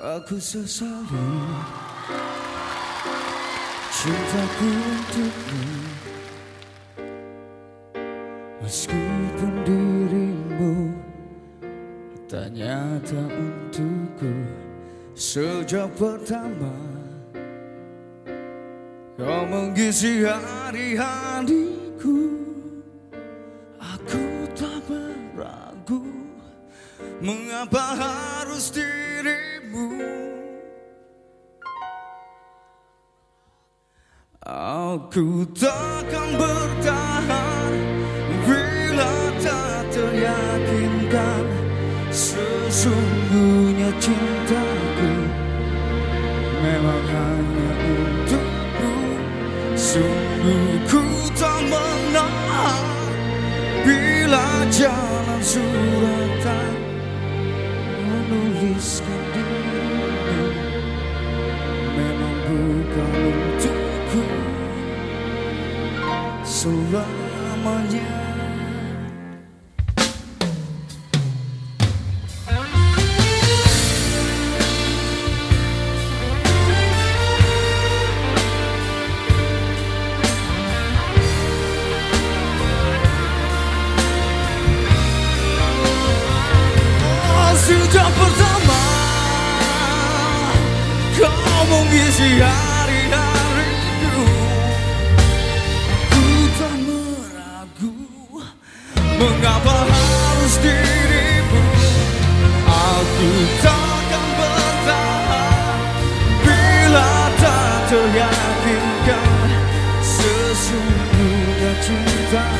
Aku sesali Cintaku untukmu. Meskipun dirimu Tak nyata untukku Sejak pertama Kau mengisi hari-hariku Aku tak meragu Mengapa harus dirimu Aku takkan bertahan Bila tak teryakinkan Sesungguhnya cintaku Memang hanya untukmu. Sungguh ku tak menahan Bila jalan suratan Menuliskan untukku Selamanya Yeah. Mengapa harus dirimu? Aku takkan bertahan. Bila tak teryakinkan Sesungguhnya cintaku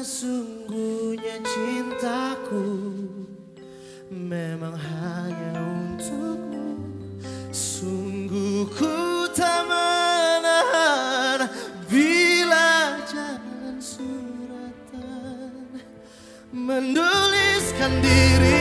Sesungguhnya cintaku memang hanya untukmu. Sungguh ku tak menahan bila jalan suratan. Menuliskan diri